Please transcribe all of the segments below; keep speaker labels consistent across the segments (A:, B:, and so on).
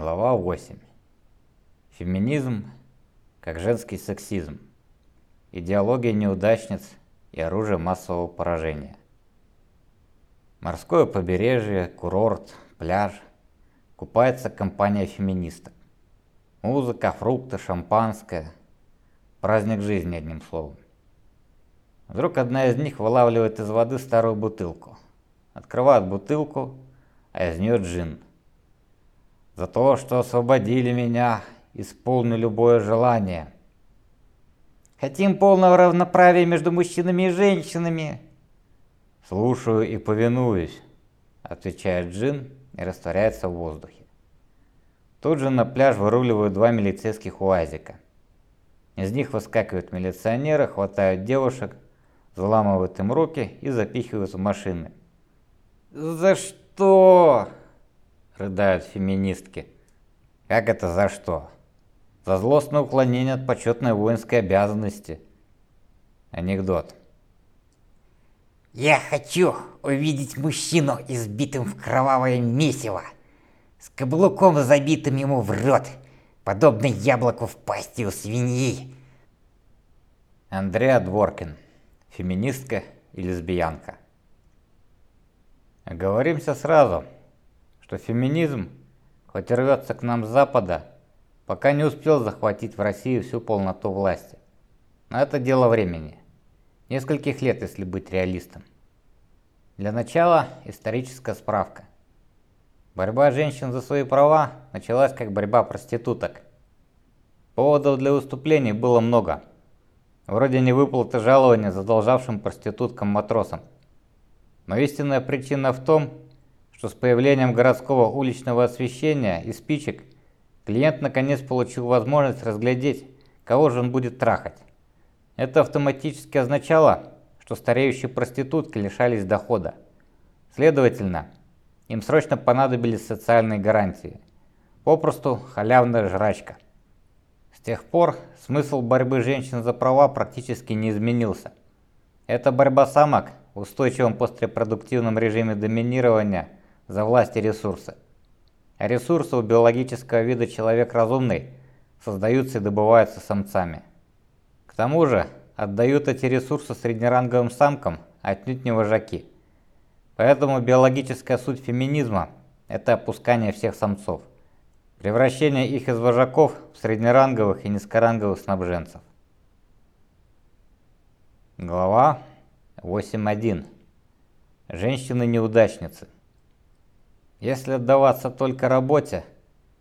A: Глава 8. Феминизм как женский сексизм. Идеология неудачниц и оружие массового поражения. Морское побережье, курорт, пляж. Купается компания феминисток. Музыка, фрукты, шампанское. Праздник жизни, одним словом. Вдруг одна из них вылавливает из воды старую бутылку. Открывает бутылку, а из нее джин – за то, что освободили меня, исполню любое желание. Хотим полного равноправия между мужчинами и женщинами. Слушаю и повинуюсь, отвечает Джин и растворяется в воздухе. Тут же на пляж выруливают два милицейских уазика. Из них выскакивают милиционеры, хватают девушек, взламывают им руки и запихивают в машины. «За что?» Рыдают феминистки. Как это за что? За злостное уклонение от почетной воинской обязанности. Анекдот.
B: Я хочу увидеть мужчину, избитым в кровавое месиво, с каблуком забитым ему в рот, подобно яблоку в пасти у свиньи.
A: Андреа Дворкин, феминистка и лесбиянка. Оговоримся сразу, что феминизм, хоть и рвется к нам с Запада, пока не успел захватить в России всю полноту власти. Но это дело времени. Нескольких лет, если быть реалистом. Для начала историческая справка. Борьба женщин за свои права началась как борьба проституток. Поводов для выступлений было много. Вроде невыплаты жалования задолжавшим проституткам-матросам. Но истинная причина в том, что с появлением городского уличного освещения и спичек клиент наконец получил возможность разглядеть, кого же он будет трахать. Это автоматически означало, что стареющие проститутки лишались дохода. Следовательно, им срочно понадобились социальные гарантии. Попросту халявная жрачка. С тех пор смысл борьбы женщин за права практически не изменился. Это борьба самок в устойчивом пострепродуктивном режиме доминирования – за власть и ресурсы. Ресурсы у биологического вида человек разумный создаются и добываются самцами. К тому же отдают эти ресурсы среднеранговым самкам, отнюдь не вожаки. Поэтому биологическая суть феминизма – это опускание всех самцов, превращение их из вожаков в среднеранговых и низкоранговых снабженцев. Глава 8.1. Женщины-неудачницы. Если отдаваться только работе,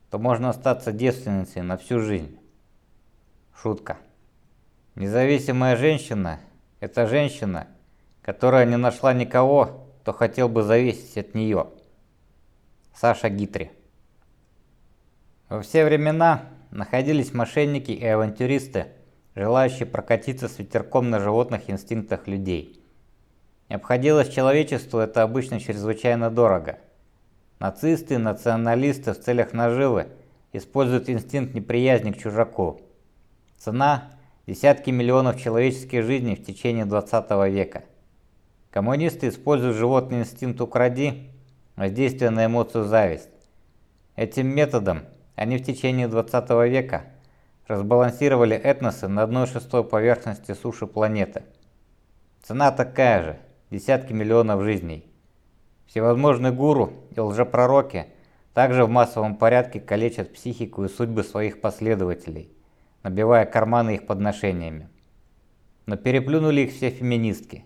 A: то можно остаться девственницей на всю жизнь. Шутка. Независимая женщина – это женщина, которая не нашла никого, кто хотел бы зависеть от нее. Саша Гитри. Во все времена находились мошенники и авантюристы, желающие прокатиться с ветерком на животных инстинктах людей. Обходилось человечеству это обычно чрезвычайно дорого – Нацисты националисты в целях наживы используют инстинкт неприязни к чужаку. Цена – десятки миллионов человеческих жизней в течение 20 века. Коммунисты используют животный инстинкт «укради», воздействие на эмоцию «зависть». Этим методом они в течение 20 века разбалансировали этносы на 1 шестой поверхности суши планеты. Цена такая же – десятки миллионов жизней. Всевозможные гуру и лжепророки также в массовом порядке калечат психику и судьбы своих последователей, набивая карманы их подношениями. Но переплюнули их все феминистки.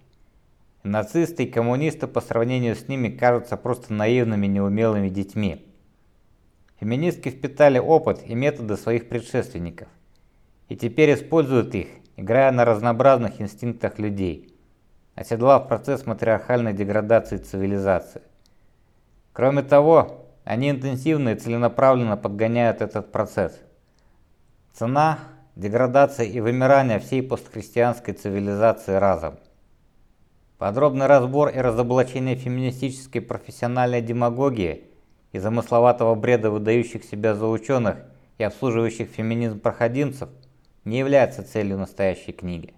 A: Нацисты и коммунисты по сравнению с ними кажутся просто наивными неумелыми детьми. Феминистки впитали опыт и методы своих предшественников. И теперь используют их, играя на разнообразных инстинктах людей – оседлав процесс матриархальной деградации цивилизации. Кроме того, они интенсивно и целенаправленно подгоняют этот процесс. Цена – деградация и вымирание всей постхристианской цивилизации разом. Подробный разбор и разоблачение феминистической профессиональной демагогии и замысловатого бреда выдающих себя за ученых и обслуживающих феминизм проходимцев не является целью настоящей книги.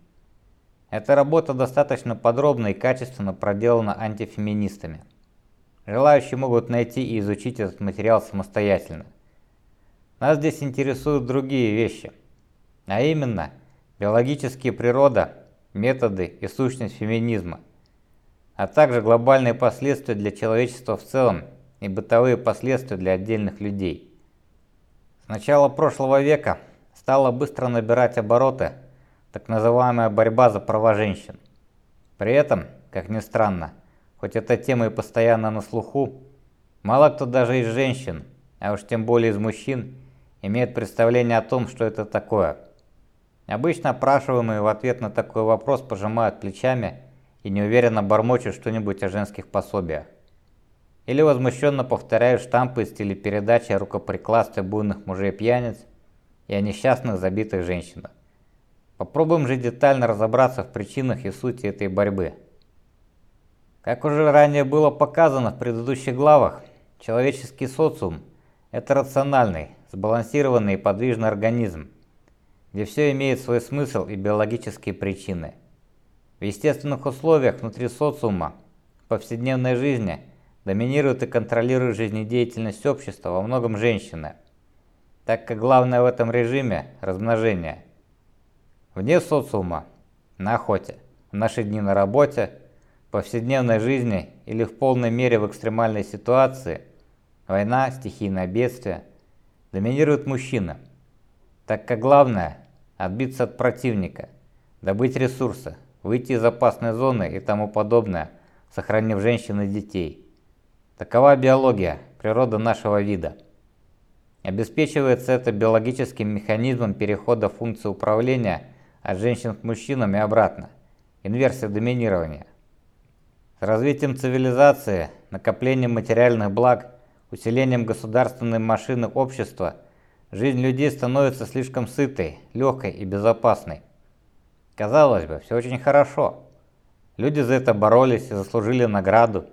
A: Эта работа достаточно подробно и качественно проделана антифеминистами. Желающие могут найти и изучить этот материал самостоятельно. Нас здесь интересуют другие вещи, а именно биологические природа, методы и сущность феминизма, а также глобальные последствия для человечества в целом и бытовые последствия для отдельных людей. С начала прошлого века стала быстро набирать обороты так называемая борьба за права женщин. При этом, как ни странно, хоть эта тема и постоянно на слуху, мало кто даже из женщин, а уж тем более из мужчин, имеет представление о том, что это такое. Обычно опрашиваемые в ответ на такой вопрос пожимают плечами и неуверенно бормочут что-нибудь о женских пособиях. Или возмущенно повторяют штампы из телепередачи о рукоприкладстве буйных мужей-пьяниц и о несчастных забитых женщинах. Попробуем же детально разобраться в причинах и сути этой борьбы. Как уже ранее было показано в предыдущих главах, человеческий социум – это рациональный, сбалансированный и подвижный организм, где все имеет свой смысл и биологические причины. В естественных условиях внутри социума, в повседневной жизни доминирует и контролирует жизнедеятельность общества во многом женщины, так как главное в этом режиме – размножение – Вне социума, на охоте, в наши дни на работе, в повседневной жизни или в полной мере в экстремальной ситуации, война, стихийное бедствие, доминирует мужчина, так как главное – отбиться от противника, добыть ресурсы, выйти из опасной зоны и тому подобное, сохранив женщин и детей. Такова биология, природа нашего вида. Обеспечивается это биологическим механизмом перехода функции управления – от женщин к мужчинам и обратно. Инверсия доминирования. С развитием цивилизации, накоплением материальных благ, усилением государственной машины общества, жизнь людей становится слишком сытой, легкой и безопасной. Казалось бы, все очень хорошо. Люди за это боролись и заслужили награду.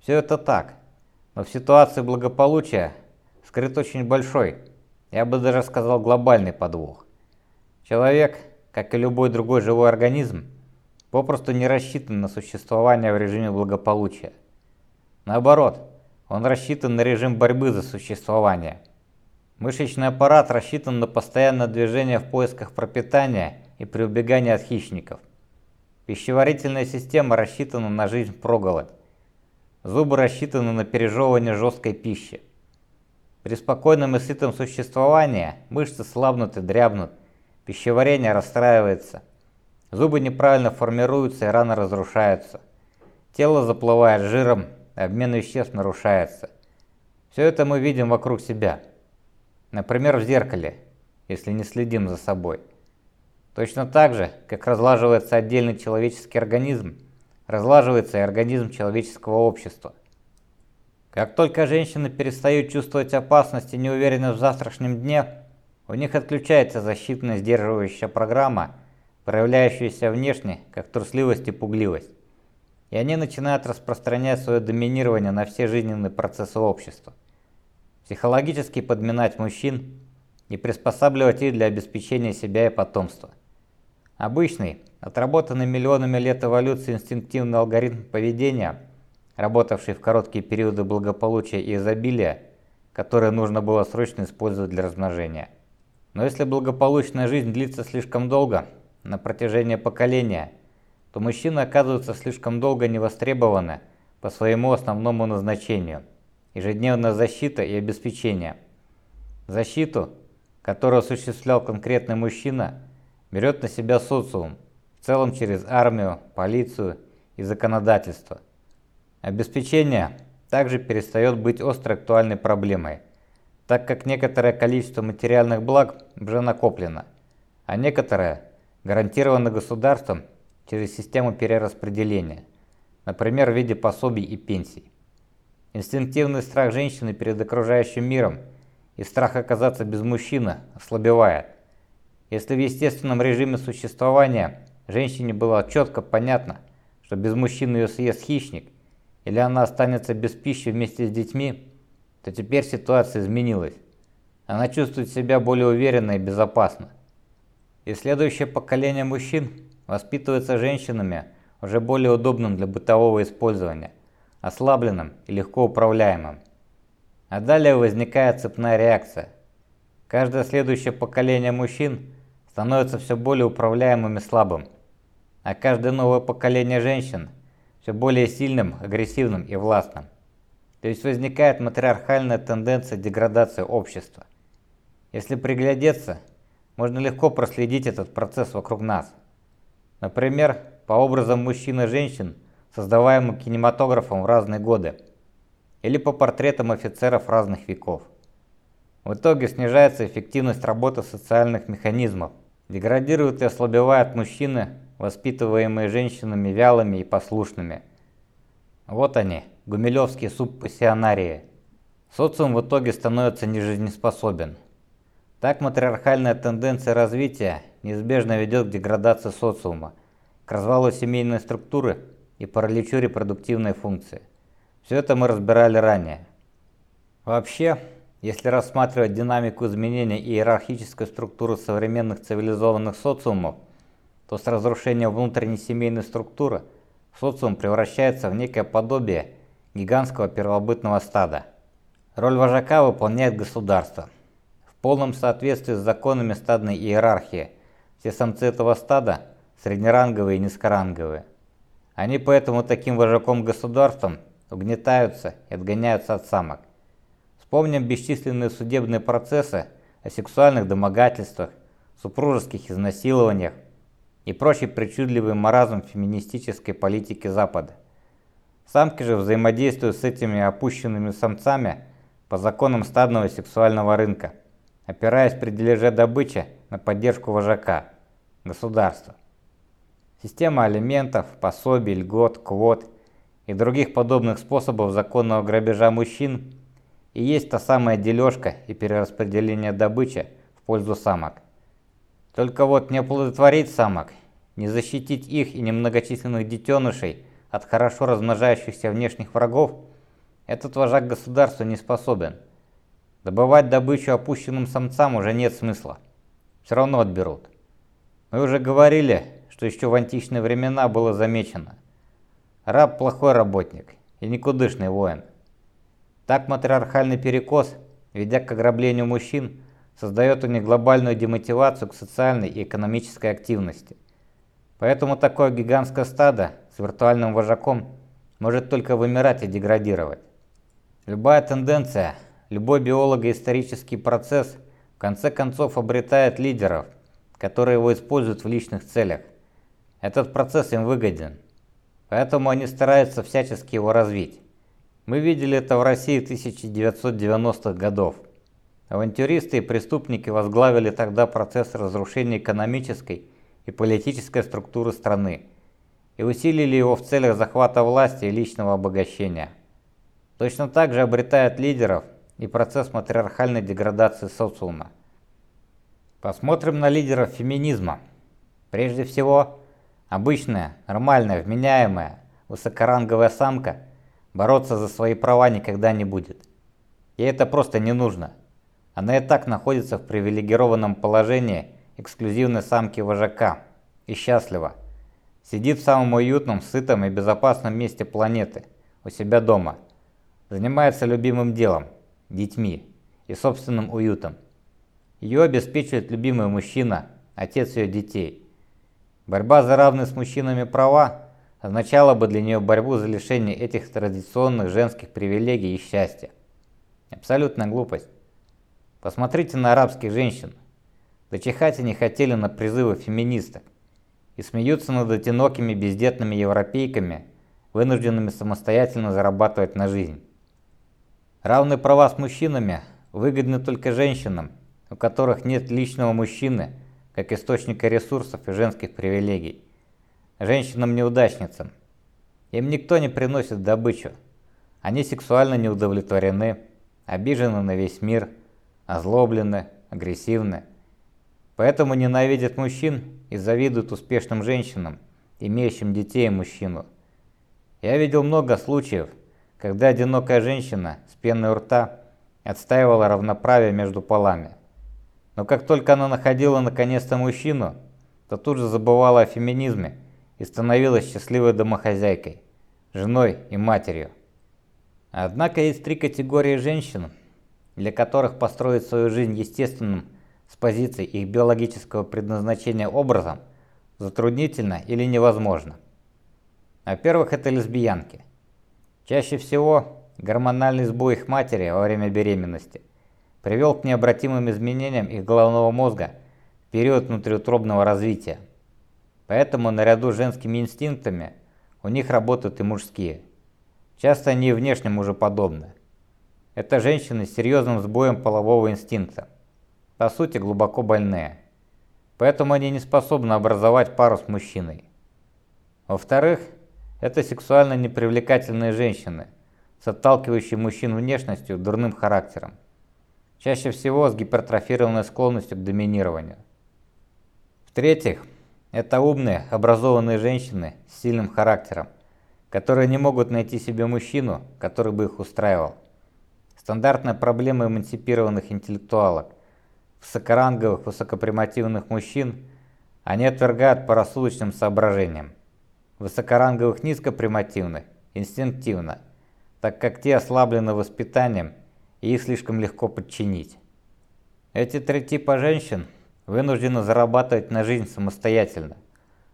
A: Все это так, но в ситуации благополучия скрыт очень большой, я бы даже сказал глобальный подвох. Человек – как и любой другой живой организм, попросту не рассчитан на существование в режиме благополучия. Наоборот, он рассчитан на режим борьбы за существование. Мышечный аппарат рассчитан на постоянное движение в поисках пропитания и при убегании от хищников. Пищеварительная система рассчитана на жизнь проголодь. Зубы рассчитаны на пережевывание жесткой пищи. При спокойном и сытом существовании мышцы слабнут и дрябнут, Пищеварение расстраивается. Зубы неправильно формируются и рано разрушаются. Тело заплывает жиром, обмен веществ нарушается. Все это мы видим вокруг себя. Например, в зеркале, если не следим за собой. Точно так же, как разлаживается отдельный человеческий организм, разлаживается и организм человеческого общества. Как только женщины перестают чувствовать опасность и неуверенность в завтрашнем дне, у них отключается защитная сдерживающая программа, проявляющаяся внешне, как трусливость и пугливость. И они начинают распространять свое доминирование на все жизненные процессы общества. Психологически подминать мужчин и приспосабливать их для обеспечения себя и потомства. Обычный, отработанный миллионами лет эволюции инстинктивный алгоритм поведения, работавший в короткие периоды благополучия и изобилия, которые нужно было срочно использовать для размножения – но если благополучная жизнь длится слишком долго, на протяжении поколения, то мужчины оказываются слишком долго невостребованы по своему основному назначению – ежедневная защита и обеспечение. Защиту, которую осуществлял конкретный мужчина, берет на себя социум, в целом через армию, полицию и законодательство. Обеспечение также перестает быть острой актуальной проблемой – так как некоторое количество материальных благ уже накоплено, а некоторое гарантировано государством через систему перераспределения, например, в виде пособий и пенсий. Инстинктивный страх женщины перед окружающим миром и страх оказаться без мужчины ослабевает. Если в естественном режиме существования женщине было четко понятно, что без мужчины ее съест хищник, или она останется без пищи вместе с детьми, то теперь ситуация изменилась. Она чувствует себя более уверенно и безопасно. И следующее поколение мужчин воспитывается женщинами, уже более удобным для бытового использования, ослабленным и легко управляемым. А далее возникает цепная реакция. Каждое следующее поколение мужчин становится все более управляемым и слабым, а каждое новое поколение женщин все более сильным, агрессивным и властным. То есть возникает матриархальная тенденция деградации общества. Если приглядеться, можно легко проследить этот процесс вокруг нас. Например, по образам мужчин и женщин, создаваемым кинематографом в разные годы, или по портретам офицеров разных веков. В итоге снижается эффективность работы социальных механизмов, деградируют и ослабевают мужчины, воспитываемые женщинами вялыми и послушными. Вот они, гумилевские субпассионарии. Социум в итоге становится нежизнеспособен. Так матриархальная тенденция развития неизбежно ведет к деградации социума, к развалу семейной структуры и параличу репродуктивной функции. Все это мы разбирали ранее. Вообще, если рассматривать динамику изменения иерархической структуры современных цивилизованных социумов, то с разрушением внутренней семейной структуры социум превращается в некое подобие гигантского первобытного стада. Роль вожака выполняет государство. В полном соответствии с законами стадной иерархии, все самцы этого стада – среднеранговые и низкоранговые. Они поэтому таким вожаком-государством угнетаются и отгоняются от самок. Вспомним бесчисленные судебные процессы о сексуальных домогательствах, супружеских изнасилованиях и прочий причудливый маразм феминистической политики Запада. Самки же взаимодействуют с этими опущенными самцами по законам стадного сексуального рынка, опираясь при дележе добычи на поддержку вожака, государства. Система алиментов, пособий, льгот, квот и других подобных способов законного грабежа мужчин и есть та самая дележка и перераспределение добычи в пользу самок. Только вот не оплодотворить самок, не защитить их и немногочисленных детенышей от хорошо размножающихся внешних врагов, этот вожак государства не способен. Добывать добычу опущенным самцам уже нет смысла. Все равно отберут. Мы уже говорили, что еще в античные времена было замечено. Раб плохой работник и никудышный воин. Так матриархальный перекос, ведя к ограблению мужчин, создает у них глобальную демотивацию к социальной и экономической активности. Поэтому такое гигантское стадо с виртуальным вожаком может только вымирать и деградировать. Любая тенденция, любой биолого-исторический процесс в конце концов обретает лидеров, которые его используют в личных целях. Этот процесс им выгоден, поэтому они стараются всячески его развить. Мы видели это в России 1990-х годов. Авантюристы и преступники возглавили тогда процесс разрушения экономической и политической структуры страны и усилили его в целях захвата власти и личного обогащения. Точно так же обретает лидеров и процесс матриархальной деградации социума. Посмотрим на лидеров феминизма. Прежде всего, обычная, нормальная, вменяемая, высокоранговая самка бороться за свои права никогда не будет. Ей это просто не нужно. Она и так находится в привилегированном положении эксклюзивной самки вожака и счастлива. Сидит в самом уютном, сытом и безопасном месте планеты, у себя дома. Занимается любимым делом, детьми и собственным уютом. Ее обеспечивает любимый мужчина, отец ее детей. Борьба за равные с мужчинами права означало бы для нее борьбу за лишение этих традиционных женских привилегий и счастья. Абсолютная глупость. Посмотрите на арабских женщин. Дочихать они хотели на призывы феминисток и смеются над одинокими бездетными европейками, вынужденными самостоятельно зарабатывать на жизнь. Равные права с мужчинами выгодны только женщинам, у которых нет личного мужчины, как источника ресурсов и женских привилегий. Женщинам-неудачницам. Им никто не приносит добычу. Они сексуально не удовлетворены, обижены на весь мир, озлоблены, агрессивны. Поэтому ненавидят мужчин и завидуют успешным женщинам, имеющим детей и мужчину. Я видел много случаев, когда одинокая женщина с пеной у рта отстаивала равноправие между полами. Но как только она находила наконец-то мужчину, то тут же забывала о феминизме и становилась счастливой домохозяйкой, женой и матерью. Однако есть три категории женщин, для которых построить свою жизнь естественным с позиции их биологического предназначения образом затруднительно или невозможно. Во-первых, это лесбиянки. Чаще всего гормональный сбой их матери во время беременности привел к необратимым изменениям их головного мозга в период внутриутробного развития. Поэтому наряду с женскими инстинктами у них работают и мужские. Часто они внешне мужеподобны. Это женщины с серьезным сбоем полового инстинкта. По сути, глубоко больные. Поэтому они не способны образовать пару с мужчиной. Во-вторых, это сексуально непривлекательные женщины с отталкивающей мужчин внешностью, дурным характером. Чаще всего с гипертрофированной склонностью к доминированию. В-третьих, это умные, образованные женщины с сильным характером, которые не могут найти себе мужчину, который бы их устраивал. Стандартная проблема эмансипированных интеллектуалок. Высокоранговых, высокопримативных мужчин они отвергают по рассудочным соображениям. Высокоранговых низкопримативных – инстинктивно, так как те ослаблены воспитанием и их слишком легко подчинить. Эти три типа женщин вынуждены зарабатывать на жизнь самостоятельно,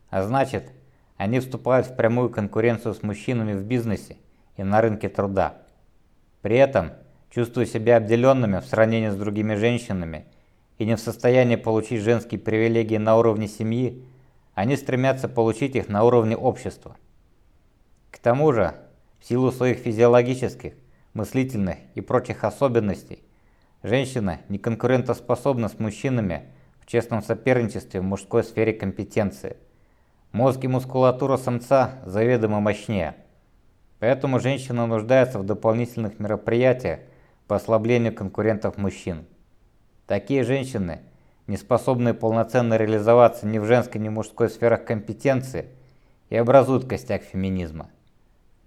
A: а значит, они вступают в прямую конкуренцию с мужчинами в бизнесе и на рынке труда. При этом – чувствуя себя обделенными в сравнении с другими женщинами и не в состоянии получить женские привилегии на уровне семьи, они стремятся получить их на уровне общества. К тому же, в силу своих физиологических, мыслительных и прочих особенностей, женщина не конкурентоспособна с мужчинами в честном соперничестве в мужской сфере компетенции. Мозг и мускулатура самца заведомо мощнее. Поэтому женщина нуждается в дополнительных мероприятиях по ослаблению конкурентов мужчин. Такие женщины, не способные полноценно реализоваться ни в женской, ни в мужской сферах компетенции, и образуют костяк феминизма.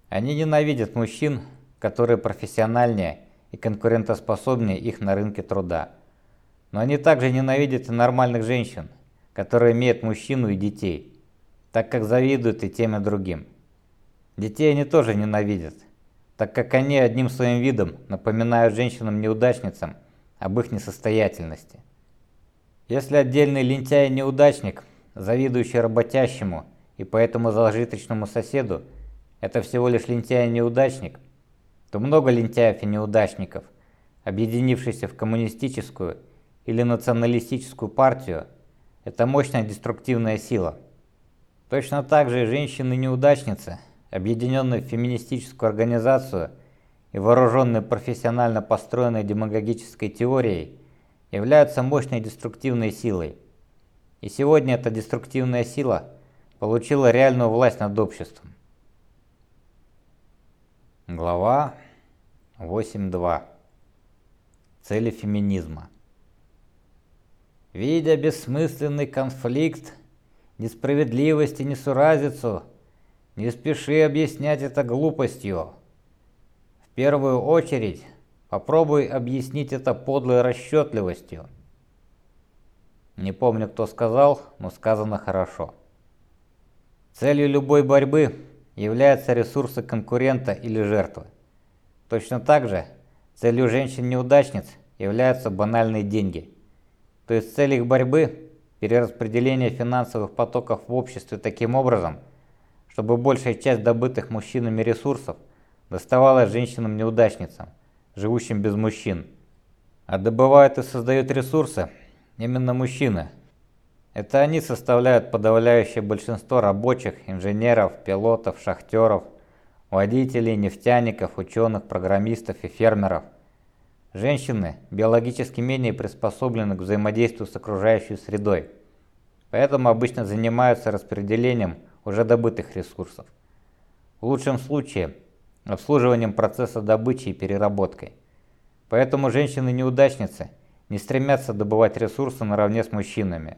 A: Они ненавидят мужчин, которые профессиональнее и конкурентоспособнее их на рынке труда. Но они также ненавидят и нормальных женщин, которые имеют мужчину и детей, так как завидуют и тем и другим. Детей они тоже ненавидят, так как они одним своим видом напоминают женщинам-неудачницам об их несостоятельности. Если отдельный лентяй-неудачник, завидующий работящему и поэтому зажиточному соседу, это всего лишь лентяй-неудачник, то много лентяев и неудачников, объединившихся в коммунистическую или националистическую партию, это мощная деструктивная сила. Точно так же и женщины-неудачницы – объединенные в феминистическую организацию и вооруженные профессионально построенной демагогической теорией, являются мощной деструктивной силой. И сегодня эта деструктивная сила получила реальную власть над обществом. Глава 8.2. Цели феминизма. Видя бессмысленный конфликт, несправедливость и несуразицу, не спеши объяснять это глупостью. В первую очередь попробуй объяснить это подлой расчетливостью. Не помню, кто сказал, но сказано хорошо. Целью любой борьбы являются ресурсы конкурента или жертвы. Точно так же целью женщин-неудачниц являются банальные деньги. То есть цель их борьбы – перераспределение финансовых потоков в обществе таким образом – чтобы большая часть добытых мужчинами ресурсов доставалась женщинам-неудачницам, живущим без мужчин. А добывают и создают ресурсы именно мужчины. Это они составляют подавляющее большинство рабочих, инженеров, пилотов, шахтеров, водителей, нефтяников, ученых, программистов и фермеров. Женщины биологически менее приспособлены к взаимодействию с окружающей средой, поэтому обычно занимаются распределением уже добытых ресурсов. В лучшем случае обслуживанием процесса добычи и переработкой. Поэтому женщины-неудачницы не стремятся добывать ресурсы наравне с мужчинами.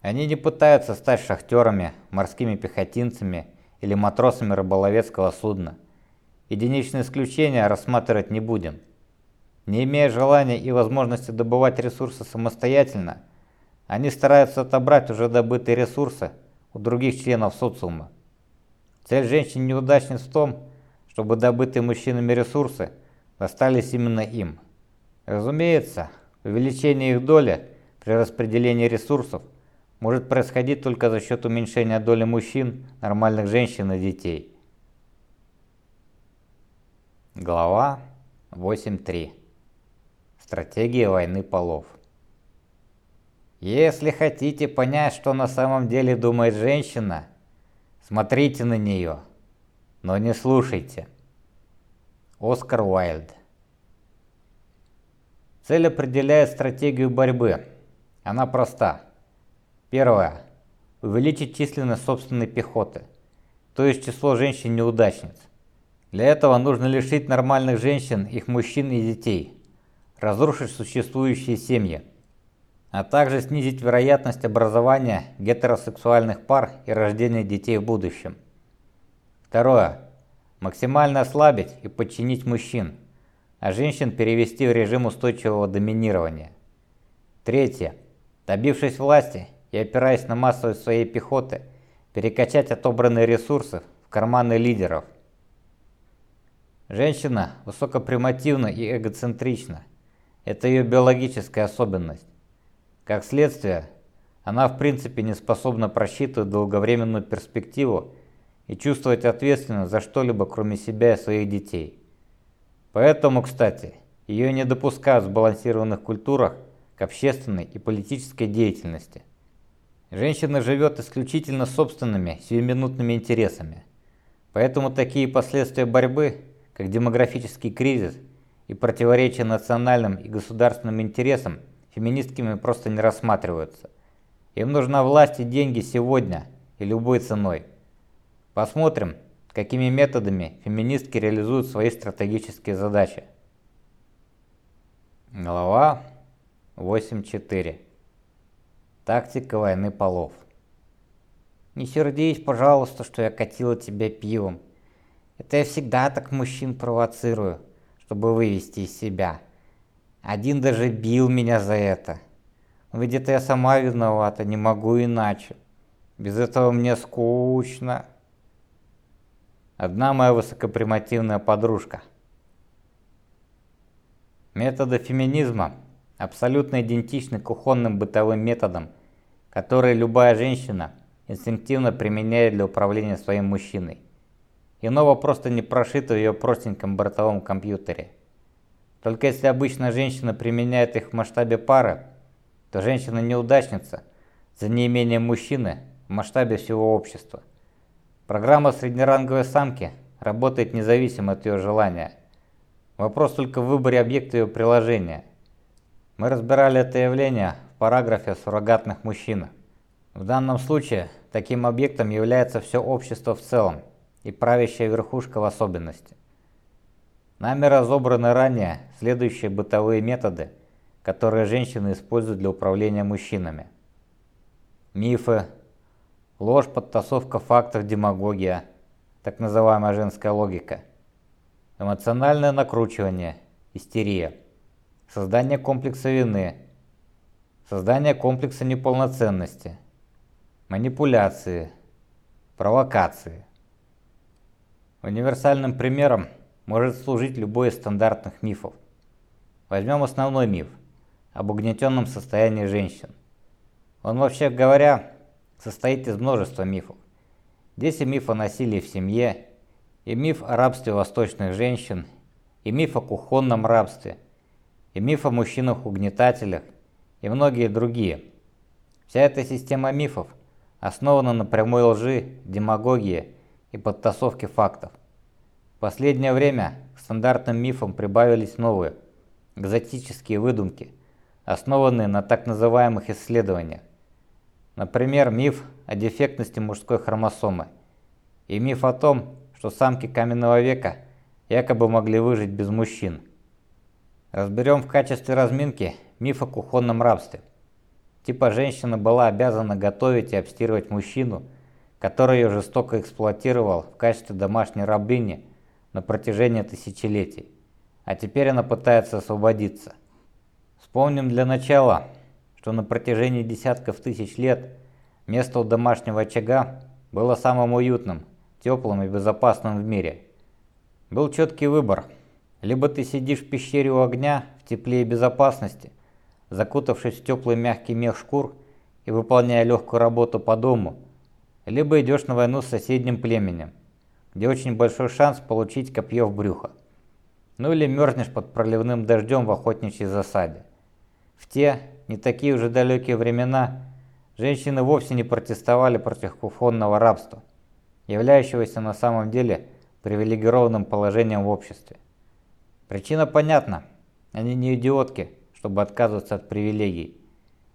A: Они не пытаются стать шахтерами, морскими пехотинцами или матросами рыболовецкого судна. Единичные исключения рассматривать не будем. Не имея желания и возможности добывать ресурсы самостоятельно, они стараются отобрать уже добытые ресурсы у других членов социума. Цель женщин-неудачниц в том, чтобы добытые мужчинами ресурсы достались именно им. Разумеется, увеличение их доли при распределении ресурсов может происходить только за счет уменьшения доли мужчин, нормальных женщин и детей. Глава 8.3. Стратегия войны полов. Если хотите понять, что на самом деле думает женщина, смотрите на нее, но не слушайте. Оскар Уайльд. Цель определяет стратегию борьбы. Она проста. Первое. Увеличить численность собственной пехоты, то есть число женщин-неудачниц. Для этого нужно лишить нормальных женщин, их мужчин и детей, разрушить существующие семьи, а также снизить вероятность образования гетеросексуальных пар и рождения детей в будущем. Второе. Максимально ослабить и подчинить мужчин, а женщин перевести в режим устойчивого доминирования. Третье. Добившись власти и опираясь на массовость своей пехоты, перекачать отобранные ресурсы в карманы лидеров. Женщина высокопримативна и эгоцентрична. Это ее биологическая особенность. Как следствие, она в принципе не способна просчитывать долговременную перспективу и чувствовать ответственность за что-либо, кроме себя и своих детей. Поэтому, кстати, ее не допускают в сбалансированных культурах к общественной и политической деятельности. Женщина живет исключительно собственными сиюминутными интересами. Поэтому такие последствия борьбы, как демографический кризис и противоречия национальным и государственным интересам, феминистками просто не рассматриваются. Им нужна власть и деньги сегодня и любой ценой. Посмотрим, какими методами феминистки реализуют свои стратегические задачи. Глава 8.4. Тактика войны полов.
B: Не сердись, пожалуйста, что я катила тебя пивом. Это я всегда так мужчин провоцирую, чтобы вывести из себя. Один даже бил меня за это. Это я сама виновата, не могу иначе. Без этого мне скучно.
A: Одна моя высокопримативная подружка. Методы феминизма абсолютно идентичны кухонным бытовым методам, которые любая женщина инстинктивно применяет для управления своим мужчиной. Иного просто не прошито в ее простеньком бортовом компьютере. Только если обычно женщина применяет их в масштабе пары, то женщина-неудачница за неимением мужчины в масштабе всего общества. Программа среднеранговой самки работает независимо от ее желания. Вопрос только в выборе объекта ее приложения. Мы разбирали это явление в параграфе о суррогатных мужчинах. В данном случае таким объектом является все общество в целом и правящая верхушка в особенности. Нами разобраны ранее следующие бытовые методы, которые женщины используют для управления мужчинами. Мифы, Ложь, подтасовка фактов, демагогия, так называемая женская логика. Эмоциональное накручивание, истерия. Создание комплекса вины. Создание комплекса неполноценности. Манипуляции. Провокации. Универсальным примером может служить любой из стандартных мифов. Возьмем основной миф об угнетенном состоянии женщин. Он вообще говоря состоит из множества мифов. Здесь и миф о насилии в семье, и миф о рабстве восточных женщин, и миф о кухонном рабстве, и миф о мужчинах-угнетателях, и многие другие. Вся эта система мифов основана на прямой лжи, демагогии и подтасовке фактов. Последнее время к стандартным мифам прибавились новые, экзотические выдумки, основанные на так называемых исследованиях. Например, миф о дефектности мужской хромосомы и миф о том, что самки каменного века якобы могли выжить без мужчин. Разберем в качестве разминки миф о кухонном рабстве. Типа женщина была обязана готовить и обстирывать мужчину, который ее жестоко эксплуатировал в качестве домашней рабыни на протяжении тысячелетий. А теперь она пытается освободиться. Вспомним для начала, что на протяжении десятков тысяч лет место у домашнего очага было самым уютным, теплым и безопасным в мире. Был четкий выбор. Либо ты сидишь в пещере у огня в тепле и безопасности, закутавшись в теплый мягкий мех шкур и выполняя легкую работу по дому, либо идешь на войну с соседним племенем, где очень большой шанс получить копье в брюхо. Ну или мерзнешь под проливным дождем в охотничьей засаде. В те, не такие уже далекие времена, женщины вовсе не протестовали против кухонного рабства, являющегося на самом деле привилегированным положением в обществе. Причина понятна. Они не идиотки, чтобы отказываться от привилегий,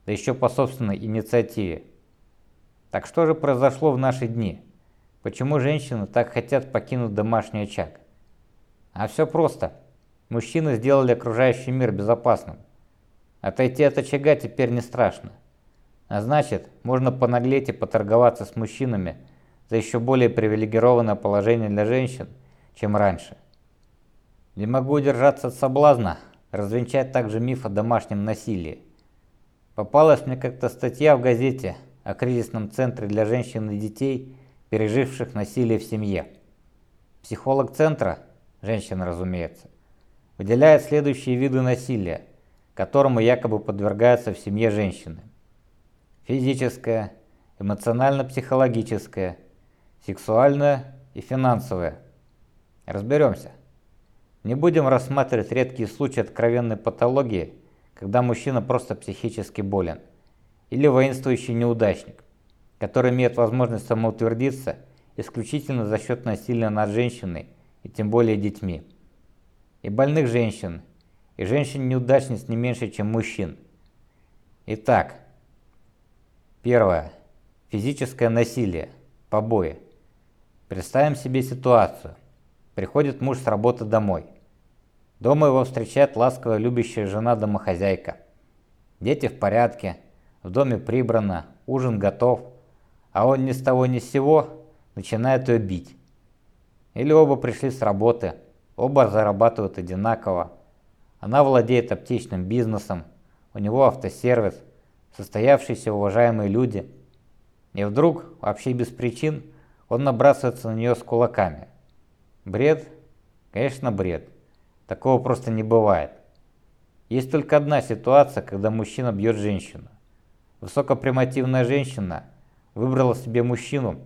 A: да еще по собственной инициативе. Так что же произошло в наши дни? Почему женщины так хотят покинуть домашний очаг? А все просто. Мужчины сделали окружающий мир безопасным. Отойти от очага теперь не страшно. А значит, можно понаглеть и поторговаться с мужчинами за еще более привилегированное положение для женщин, чем раньше. Не могу удержаться от соблазна развенчать также миф о домашнем насилии. Попалась мне как-то статья в газете о кризисном центре для женщин и детей, переживших насилие в семье. Психолог центра, женщина разумеется, выделяет следующие виды насилия, которому якобы подвергаются в семье женщины. Физическое, эмоционально-психологическое, сексуальное и финансовое. Разберемся. Не будем рассматривать редкие случаи откровенной патологии, когда мужчина просто психически болен, или воинствующий неудачник, который имеет возможность самоутвердиться исключительно за счет насилия над женщиной и тем более детьми. И больных женщин, и женщин-неудачниц не меньше, чем мужчин. Итак, первое. Физическое насилие, побои. Представим себе ситуацию. Приходит муж с работы домой. Дома его встречает ласковая любящая жена-домохозяйка. Дети в порядке, в доме прибрано, ужин готов, а он ни с того ни с сего начинает ее бить. Или оба пришли с работы, оба зарабатывают одинаково. Она владеет аптечным бизнесом, у него автосервис, состоявшиеся уважаемые люди. И вдруг, вообще без причин, он набрасывается на нее с кулаками. Бред? Конечно, бред. Такого просто не бывает. Есть только одна ситуация, когда мужчина бьет женщину. Высокопримативная женщина выбрала себе мужчину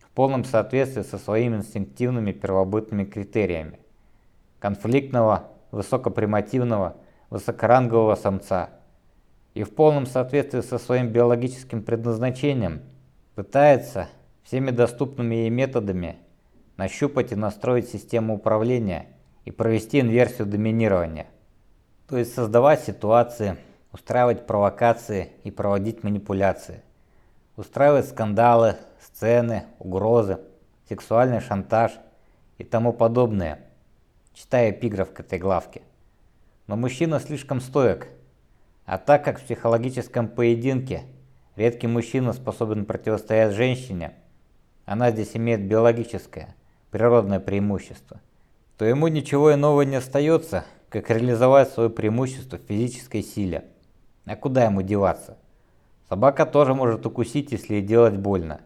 A: в полном соответствии со своими инстинктивными первобытными критериями. Конфликтного, высокопримативного, высокорангового самца. И в полном соответствии со своим биологическим предназначением пытается всеми доступными ей методами нащупать и настроить систему управления – и провести инверсию доминирования. То есть создавать ситуации, устраивать провокации и проводить манипуляции. Устраивать скандалы, сцены, угрозы, сексуальный шантаж и тому подобное, читая эпиграф к этой главке. Но мужчина слишком стоек, а так как в психологическом поединке редкий мужчина способен противостоять женщине, она здесь имеет биологическое, природное преимущество то ему ничего иного не остается, как реализовать свое преимущество в физической силе. А куда ему деваться? Собака тоже может укусить, если ей делать больно.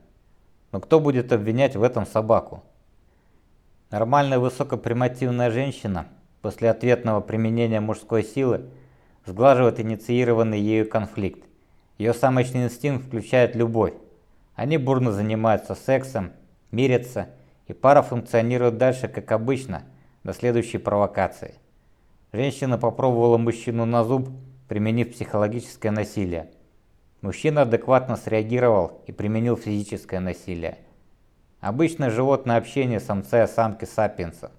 A: Но кто будет обвинять в этом собаку? Нормальная высокопримативная женщина после ответного применения мужской силы сглаживает инициированный ею конфликт. Ее самочный инстинкт включает любовь. Они бурно занимаются сексом, мирятся, и пара функционирует дальше как обычно – до следующей провокации. Женщина попробовала мужчину на зуб, применив психологическое насилие. Мужчина адекватно среагировал и применил физическое насилие. Обычное животное общение самца и самки сапиенсов.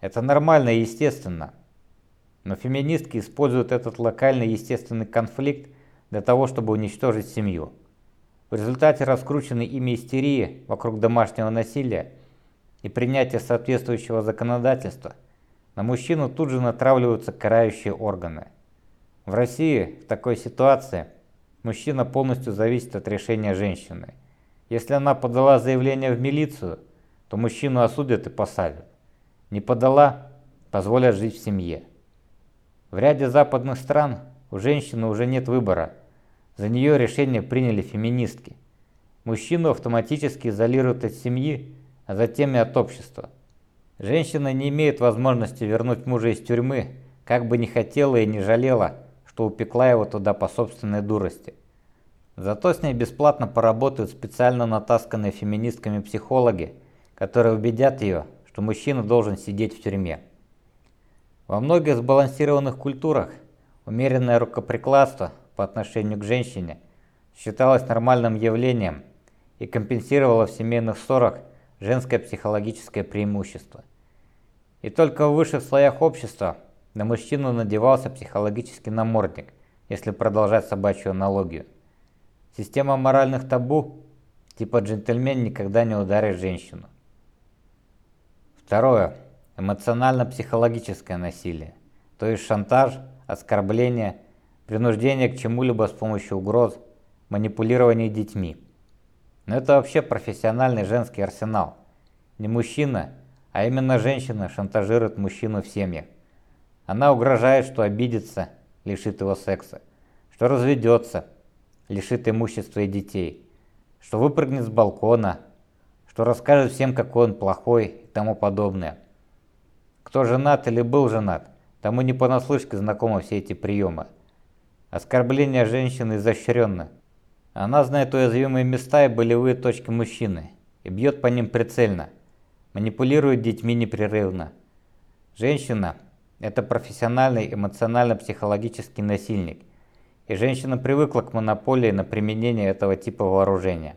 A: Это нормально и естественно. Но феминистки используют этот локальный естественный конфликт для того, чтобы уничтожить семью. В результате раскрученной ими истерии вокруг домашнего насилия и принятия соответствующего законодательства, на мужчину тут же натравливаются карающие органы. В России в такой ситуации мужчина полностью зависит от решения женщины. Если она подала заявление в милицию, то мужчину осудят и посадят. Не подала, позволят жить в семье. В ряде западных стран у женщины уже нет выбора. За нее решение приняли феминистки. Мужчину автоматически изолируют от семьи а затем и от общества. Женщина не имеет возможности вернуть мужа из тюрьмы как бы не хотела и не жалела, что упекла его туда по собственной дурости. Зато с ней бесплатно поработают специально натасканные феминистками психологи, которые убедят ее, что мужчина должен сидеть в тюрьме. Во многих сбалансированных культурах умеренное рукоприкладство по отношению к женщине считалось нормальным явлением и компенсировало в семейных ссорах женское психологическое преимущество. И только в высших слоях общества на мужчину надевался психологический намордник, если продолжать собачью аналогию. Система моральных табу, типа джентльмен никогда не ударит женщину. Второе. Эмоционально-психологическое насилие, то есть шантаж, оскорбление, принуждение к чему-либо с помощью угроз, манипулирование детьми. Но это вообще профессиональный женский арсенал. Не мужчина, а именно женщина шантажирует мужчину в семьях. Она угрожает, что обидится, лишит его секса, что разведется, лишит имущества и детей, что выпрыгнет с балкона, что расскажет всем, какой он плохой и тому подобное. Кто женат или был женат, тому не понаслышке знакомы все эти приемы. Оскорбление женщины изощренно. Она знает уязвимые места и болевые точки мужчины и бьет по ним прицельно, манипулирует детьми непрерывно. Женщина – это профессиональный эмоционально-психологический насильник – и женщина привыкла к монополии на применение этого типа вооружения.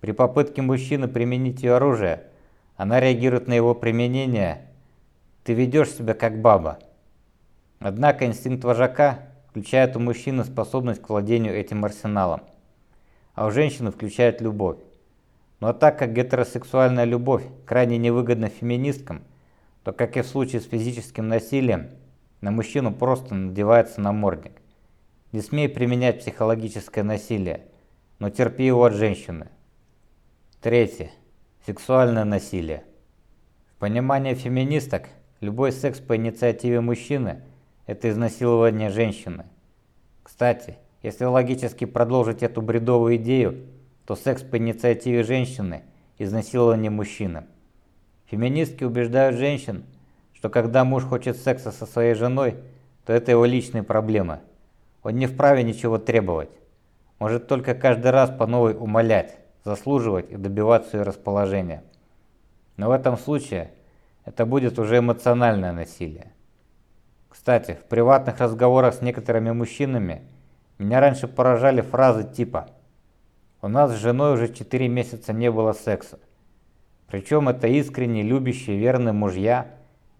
A: При попытке мужчины применить ее оружие, она реагирует на его применение «ты ведешь себя как баба». Однако инстинкт вожака включает у мужчины способность к владению этим арсеналом, а у женщины включает любовь. Но так как гетеросексуальная любовь крайне невыгодна феминисткам, то, как и в случае с физическим насилием, на мужчину просто надевается намордник. Не смей применять психологическое насилие, но терпи его от женщины. Третье. Сексуальное насилие. В понимании феминисток, любой секс по инициативе мужчины – это изнасилование женщины. Кстати, если логически продолжить эту бредовую идею, то секс по инициативе женщины – изнасилование мужчины. Феминистки убеждают женщин, что когда муж хочет секса со своей женой, то это его личные проблемы – он не вправе ничего требовать. Может только каждый раз по новой умолять, заслуживать и добиваться ее расположения. Но в этом случае это будет уже эмоциональное насилие. Кстати, в приватных разговорах с некоторыми мужчинами меня раньше поражали фразы типа «У нас с женой уже 4 месяца не было секса». Причем это искренне любящие, верные мужья,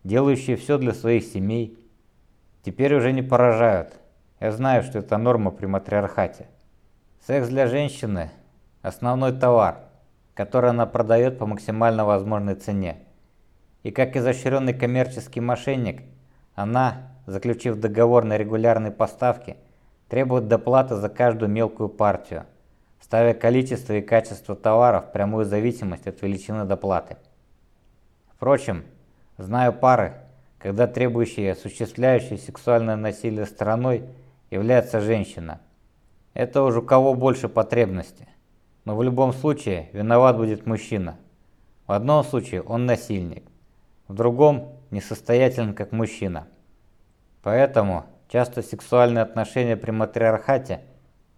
A: делающие все для своих семей. Теперь уже не поражают. Я знаю, что это норма при матриархате. Секс для женщины – основной товар, который она продает по максимально возможной цене. И как изощренный коммерческий мошенник, она, заключив договор на регулярной поставке, требует доплаты за каждую мелкую партию, ставя количество и качество товаров в прямую зависимость от величины доплаты. Впрочем, знаю пары, когда требующие и осуществляющие сексуальное насилие стороной – является женщина. Это уже у кого больше потребности. Но в любом случае виноват будет мужчина. В одном случае он насильник, в другом несостоятелен как мужчина. Поэтому часто сексуальные отношения при матриархате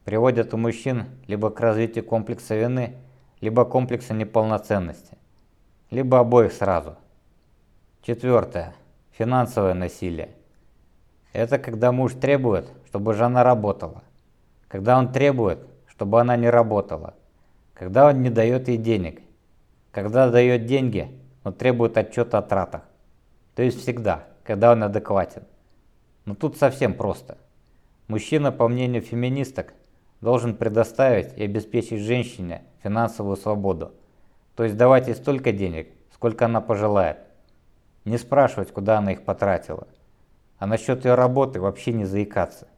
A: приводят у мужчин либо к развитию комплекса вины, либо комплекса неполноценности, либо обоих сразу. Четвертое. Финансовое насилие. Это когда муж требует, чтобы жена работала. Когда он требует, чтобы она не работала. Когда он не дает ей денег. Когда дает деньги, но требует отчета о тратах. То есть всегда, когда он адекватен. Но тут совсем просто. Мужчина, по мнению феминисток, должен предоставить и обеспечить женщине финансовую свободу. То есть давать ей столько денег, сколько она пожелает. Не спрашивать, куда она их потратила. А насчет ее работы вообще не заикаться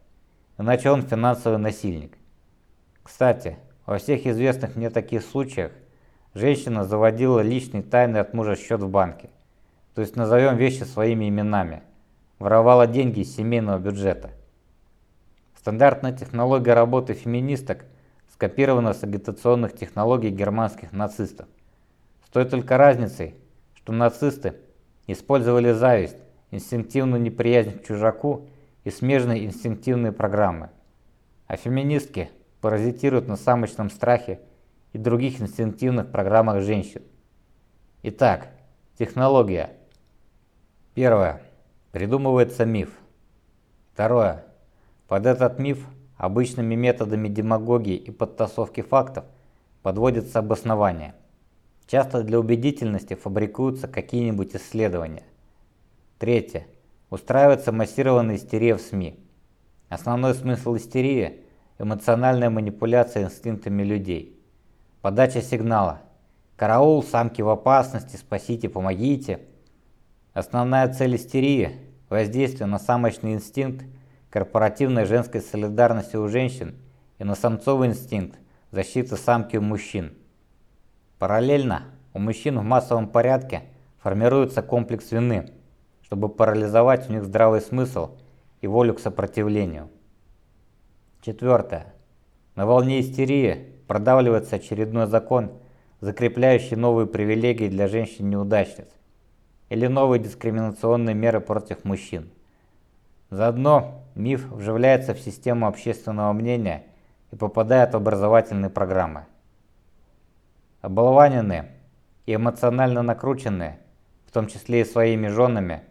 A: иначе он финансовый насильник. Кстати, во всех известных мне таких случаях женщина заводила личный тайный от мужа счет в банке, то есть назовем вещи своими именами, воровала деньги из семейного бюджета. Стандартная технология работы феминисток скопирована с агитационных технологий германских нацистов. С той только разницей, что нацисты использовали зависть инстинктивную неприязнь к чужаку и смежные инстинктивные программы. А феминистки паразитируют на самочном страхе и других инстинктивных программах женщин. Итак, технология. Первое. Придумывается миф. Второе. Под этот миф обычными методами демагогии и подтасовки фактов подводится обоснование. Часто для убедительности фабрикуются какие-нибудь исследования. Третье. Устраивается массированная истерия в СМИ. Основной смысл истерии – эмоциональная манипуляция инстинктами людей. Подача сигнала. Караул, самки в опасности, спасите, помогите. Основная цель истерии – воздействие на самочный инстинкт, корпоративной женской солидарности у женщин и на самцовый инстинкт защиты самки у мужчин. Параллельно у мужчин в массовом порядке формируется комплекс вины, чтобы парализовать у них здравый смысл и волю к сопротивлению. Четвертое. На волне истерии продавливается очередной закон, закрепляющий новые привилегии для женщин-неудачниц или новые дискриминационные меры против мужчин. Заодно миф вживляется в систему общественного мнения и попадает в образовательные программы. Оболваненные и эмоционально накрученные, в том числе и своими женами,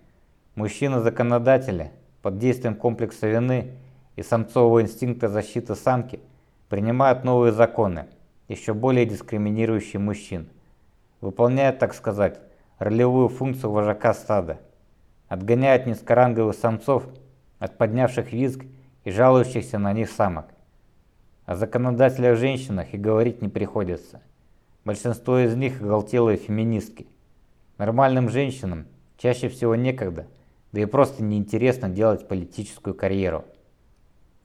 A: мужчины-законодатели под действием комплекса вины и самцового инстинкта защиты самки принимают новые законы, еще более дискриминирующие мужчин, выполняют, так сказать, ролевую функцию вожака стада, отгоняют низкоранговых самцов от поднявших визг и жалующихся на них самок. О законодателях женщинах и говорить не приходится – Большинство из них оголтелые феминистки. Нормальным женщинам чаще всего некогда, да и просто неинтересно делать политическую карьеру.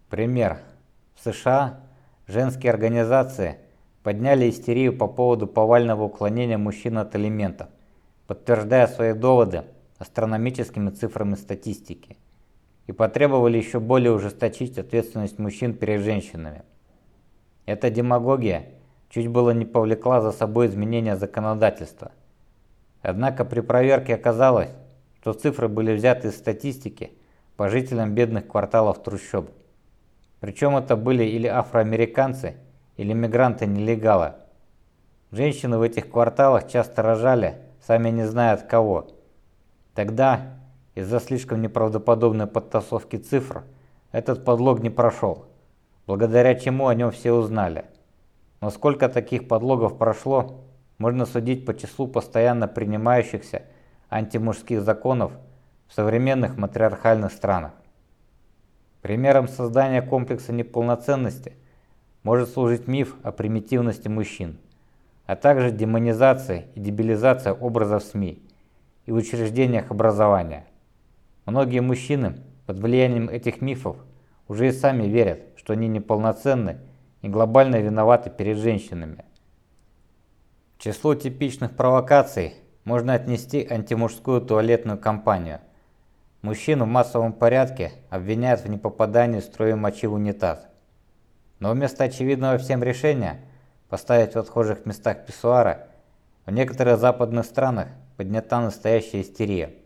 A: Пример. В США женские организации подняли истерию по поводу повального уклонения мужчин от алиментов, подтверждая свои доводы астрономическими цифрами статистики, и потребовали еще более ужесточить ответственность мужчин перед женщинами. Эта демагогия – чуть было не повлекла за собой изменения законодательства. Однако при проверке оказалось, что цифры были взяты из статистики по жителям бедных кварталов трущоб. Причем это были или афроамериканцы, или мигранты-нелегалы. Женщины в этих кварталах часто рожали, сами не зная от кого. Тогда, из-за слишком неправдоподобной подтасовки цифр, этот подлог не прошел, благодаря чему о нем все узнали. Но сколько таких подлогов прошло, можно судить по числу постоянно принимающихся антимужских законов в современных матриархальных странах. Примером создания комплекса неполноценности может служить миф о примитивности мужчин, а также демонизация и дебилизация образов СМИ и в учреждениях образования. Многие мужчины под влиянием этих мифов уже и сами верят, что они неполноценны и глобально виноваты перед женщинами. К числу типичных провокаций можно отнести антимужскую туалетную кампанию. Мужчин в массовом порядке обвиняют в непопадании строя мочи в унитаз. Но вместо очевидного всем решения поставить в отхожих местах писсуара, в некоторых западных странах поднята настоящая истерия.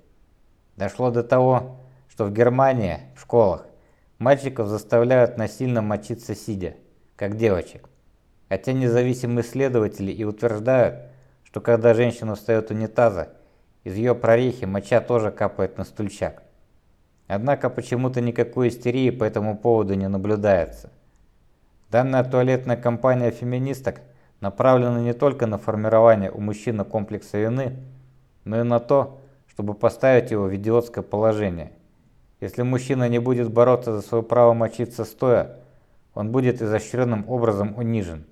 A: Дошло до того, что в Германии в школах мальчиков заставляют насильно мочиться сидя как девочек. Хотя независимые исследователи и утверждают, что когда женщина встает унитаза, из ее прорехи моча тоже капает на стульчак. Однако почему-то никакой истерии по этому поводу не наблюдается. Данная туалетная кампания феминисток направлена не только на формирование у мужчины комплекса вины, но и на то, чтобы поставить его в идиотское положение. Если мужчина не будет бороться за свое право мочиться стоя, он будет изощренным образом унижен.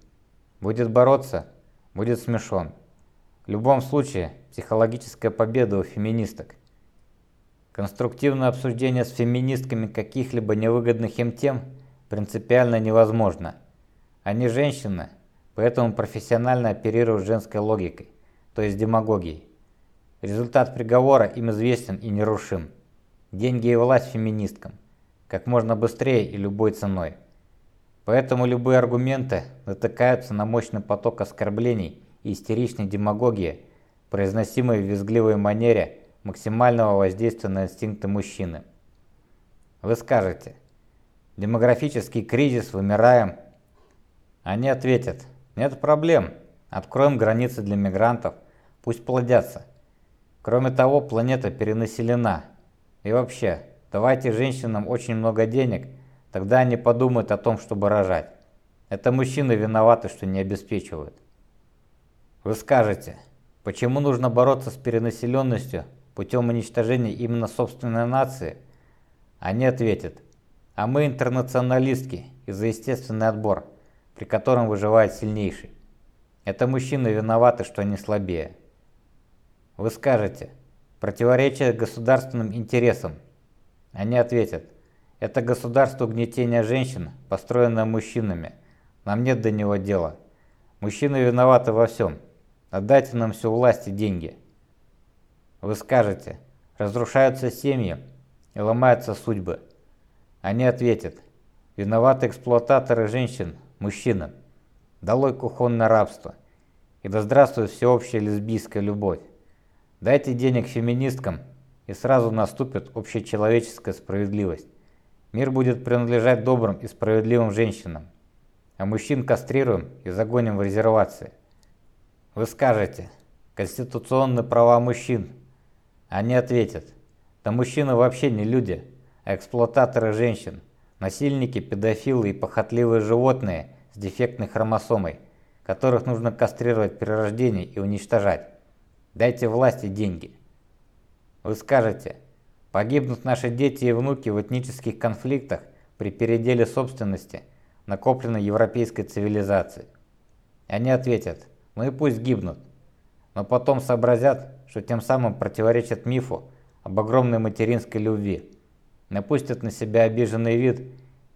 A: Будет бороться, будет смешон. В любом случае, психологическая победа у феминисток. Конструктивное обсуждение с феминистками каких-либо невыгодных им тем принципиально невозможно. Они женщины, поэтому профессионально оперируют женской логикой, то есть демагогией. Результат приговора им известен и нерушим. Деньги и власть феминисткам. Как можно быстрее и любой ценой. Поэтому любые аргументы натыкаются на мощный поток оскорблений и истеричной демагогии, произносимой в визгливой манере максимального воздействия на инстинкты мужчины. Вы скажете, демографический кризис, вымираем. Они ответят, нет проблем, откроем границы для мигрантов, пусть плодятся. Кроме того, планета перенаселена. И вообще, давайте женщинам очень много денег, тогда они подумают о том, чтобы рожать. Это мужчины виноваты, что не обеспечивают. Вы скажете, почему нужно бороться с перенаселенностью путем уничтожения именно собственной нации? Они ответят, а мы интернационалистки и за естественный отбор, при котором выживает сильнейший. Это мужчины виноваты, что они слабее. Вы скажете, противоречие государственным интересам. Они ответят, это государство угнетения женщин, построенное мужчинами. Нам нет до него дела. Мужчины виноваты во всем. Отдайте нам всю власть и деньги. Вы скажете, разрушаются семьи и ломаются судьбы. Они ответят, виноваты эксплуататоры женщин, мужчины. Долой кухонное рабство. И да здравствует всеобщая лесбийская любовь. Дайте денег феминисткам, и сразу наступит общечеловеческая справедливость. Мир будет принадлежать добрым и справедливым женщинам, а мужчин кастрируем и загоним в резервации. Вы скажете, конституционные права мужчин. Они ответят, да мужчины вообще не люди, а эксплуататоры женщин, насильники, педофилы и похотливые животные с дефектной хромосомой, которых нужно кастрировать при рождении и уничтожать. Дайте власти деньги. Вы скажете, погибнут наши дети и внуки в этнических конфликтах при переделе собственности, накопленной европейской цивилизацией. Они ответят, ну и пусть гибнут, но потом сообразят, что тем самым противоречат мифу об огромной материнской любви, напустят на себя обиженный вид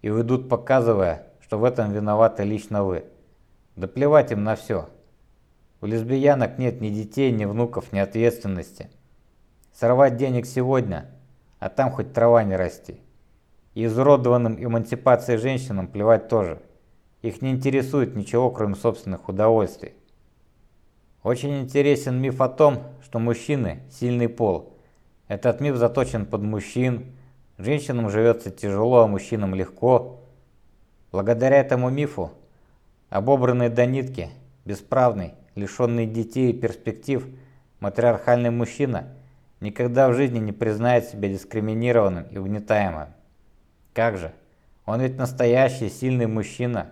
A: и уйдут, показывая, что в этом виноваты лично вы. Да плевать им на все. У лесбиянок нет ни детей, ни внуков, ни ответственности. Сорвать денег сегодня, а там хоть трава не расти. И изуродованным эмансипацией женщинам плевать тоже. Их не интересует ничего, кроме собственных удовольствий. Очень интересен миф о том, что мужчины – сильный пол. Этот миф заточен под мужчин. Женщинам живется тяжело, а мужчинам легко. Благодаря этому мифу обобранный до нитки, бесправный, лишенный детей и перспектив, матриархальный мужчина никогда в жизни не признает себя дискриминированным и угнетаемым. Как же? Он ведь настоящий, сильный мужчина.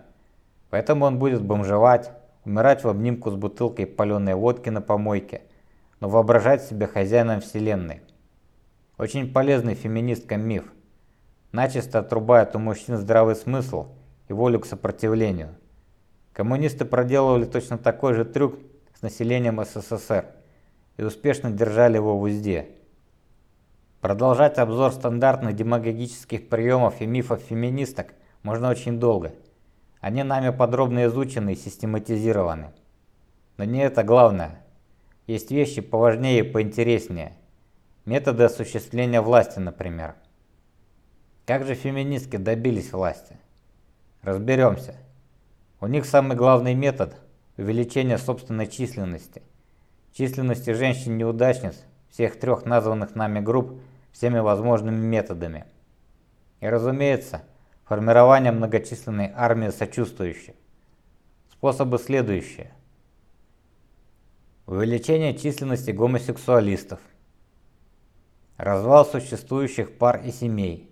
A: Поэтому он будет бомжевать, умирать в обнимку с бутылкой паленой водки на помойке, но воображать себя хозяином вселенной. Очень полезный феминисткам миф. Начисто отрубает у мужчин здравый смысл и волю к сопротивлению. Коммунисты проделывали точно такой же трюк с населением СССР и успешно держали его в узде. Продолжать обзор стандартных демагогических приемов и мифов феминисток можно очень долго. Они нами подробно изучены и систематизированы. Но не это главное. Есть вещи поважнее и поинтереснее. Методы осуществления власти, например. Как же феминистки добились власти? Разберемся. У них самый главный метод – увеличение собственной численности. Численности женщин-неудачниц всех трех названных нами групп всеми возможными методами. И разумеется, формирование многочисленной армии сочувствующих. Способы следующие. Увеличение численности гомосексуалистов. Развал существующих пар и семей.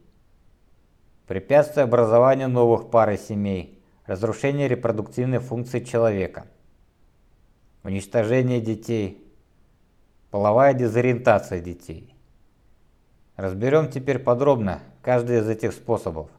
A: Препятствие образованию новых пар и семей разрушение репродуктивной функции человека, уничтожение детей, половая дезориентация детей. Разберем теперь подробно каждый из этих способов.